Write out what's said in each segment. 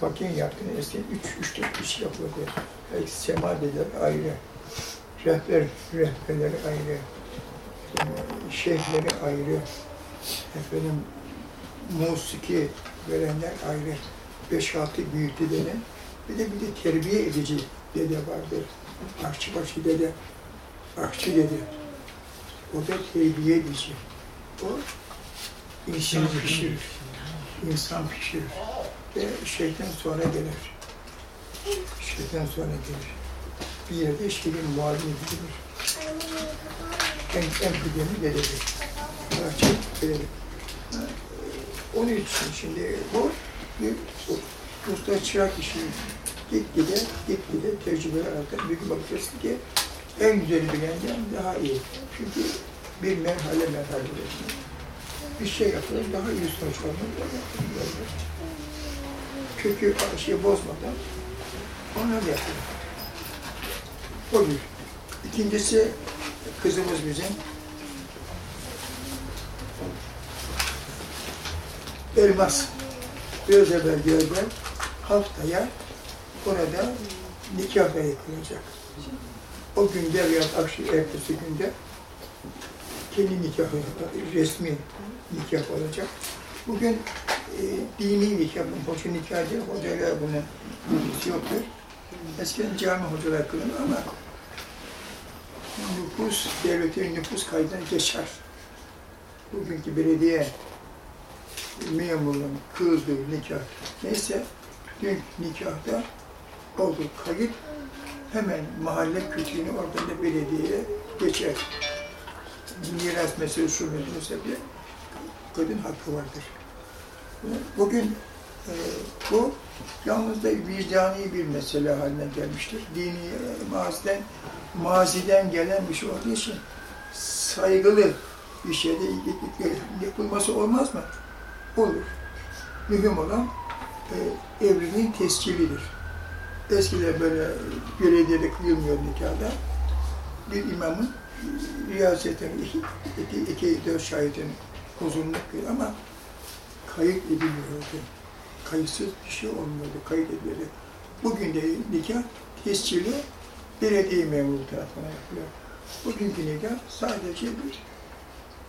fakirin yaptığını eskiden üç, üç dört kişi yapıldı. Belki semadeler ayrı, rehber, rehberleri ayrı, yani şeyhleri ayrı, efendim musiki verenler ayrı, beş altı dedeler, bir de bir de terbiye edici dede vardır. Aşçıbaşı dede, aşçı dede. O da terbiye edici. O insan pişirir. İnsan pişirir. Ve şeytan sonra gelir. Şeytan sonra gelir. Bir yerde şeyin muavini edilir. En, en dededir. Bahçe dededir. Ha, Onun için şimdi bu bir usta çırak işi gitgide, gitgide tecrübeler artar. Bir gün bakacaksın ki en güzeli bilenden daha iyi. Çünkü bir merhale merhale. Bir şey yapılır, daha iyi sonuç almak Kökü şey bozmadan onlar yapılır. O bir. İkincisi kızımız bizim Elmas. Biraz evvel gördüm. Haftaya orada nikah da yapılacak. O günde veya akşam ertesi günde kendi nikahı, resmi nikah olacak. Bugün dini nikah, hoca nikah değil, hocalar bunun bilgisi yoktur. Eskiden cami hocalar kılınır ama nüfus, devletin nüfus kaydından geçer. Bugünkü belediye memurun kıldığı nikah neyse dün nikahta oldu kayıt hemen mahalle kütüğünü oradan da belediyeye geçer. Miras meselesi şu meselesi kadın hakkı vardır. Bugün e, bu yalnız da vicdani bir mesele haline gelmiştir. Dini e, maziden, maziden gelen bir şey olduğu için saygılı bir şeyde yapılması olmaz mı? Olur. Mühim olan e, evliliğin tescilidir. Eskiden böyle belediyede kıyılmıyor nikahda. Bir imamın riyazetin iki, iki, iki dört şahidin huzurunda kıyıyor ama kayıt edilmiyordu. Kayıtsız bir şey olmuyordu, kayıt edildi. Bugün de nikah tescili belediye memuru tarafından yapılıyor. Bugünkü nikah sadece bir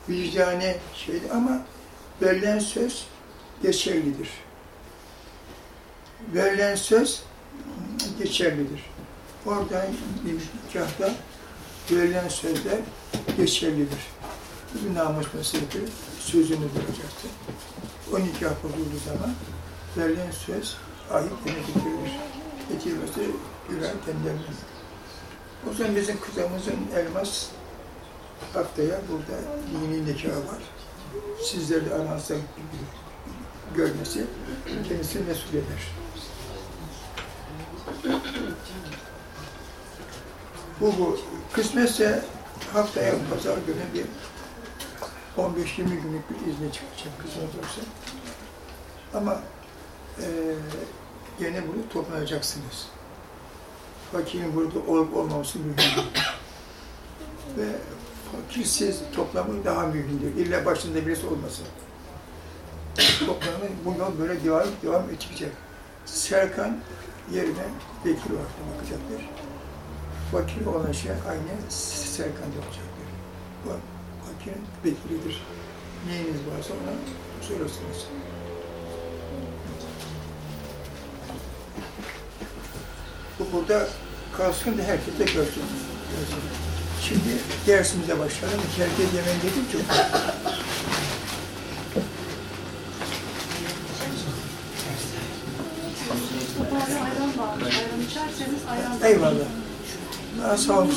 vicdani şeydi ama verilen söz geçerlidir. Verilen söz geçerlidir. Orada bir nikahda verilen sözler geçerlidir. Bir namus meselesi sözünü duracaktır. O nikah bozulduğu zaman verilen söz yine getirilir. Getirmesi günah kendilerine. O zaman bizim kızımızın elmas haftaya burada dini nikahı var. Sizler de aranızda görmesi kendisini mesul eder. Bu bu. Kısmetse haftaya pazar günü bir 15-20 günlük bir izne çıkacak kızımız olsa. Ama e, gene bunu toplayacaksınız. Fakirin burada olup olmaması mühim. Ve fakirsiz toplamı daha mühimdir. İlla başında birisi olmasın. Toplamı bu yol böyle devam, devam edecek. Serkan yerine Bekir olarak bakacaktır. Fakir olan şey aynı Serkan'da olacaktır. Bu fakirin Bekir'idir. Neyiniz varsa ona sorarsınız. Bu burada kalsın da herkese görsün. Şimdi dersimize başlayalım. Herkes yemen dedim ayran Eyvallah. Sağ olun.